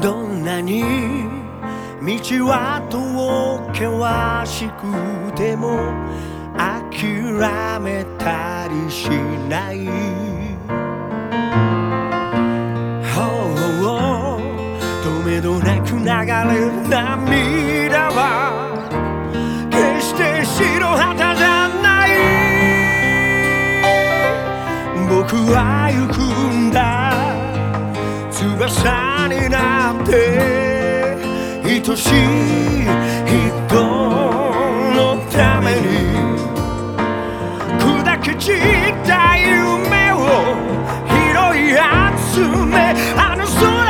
どんなに道は遠険しくても諦めたりしない。ほうとめどなく流れる涙はは行くんだ翼になって愛しい人のために砕け散った夢を拾い集めあの空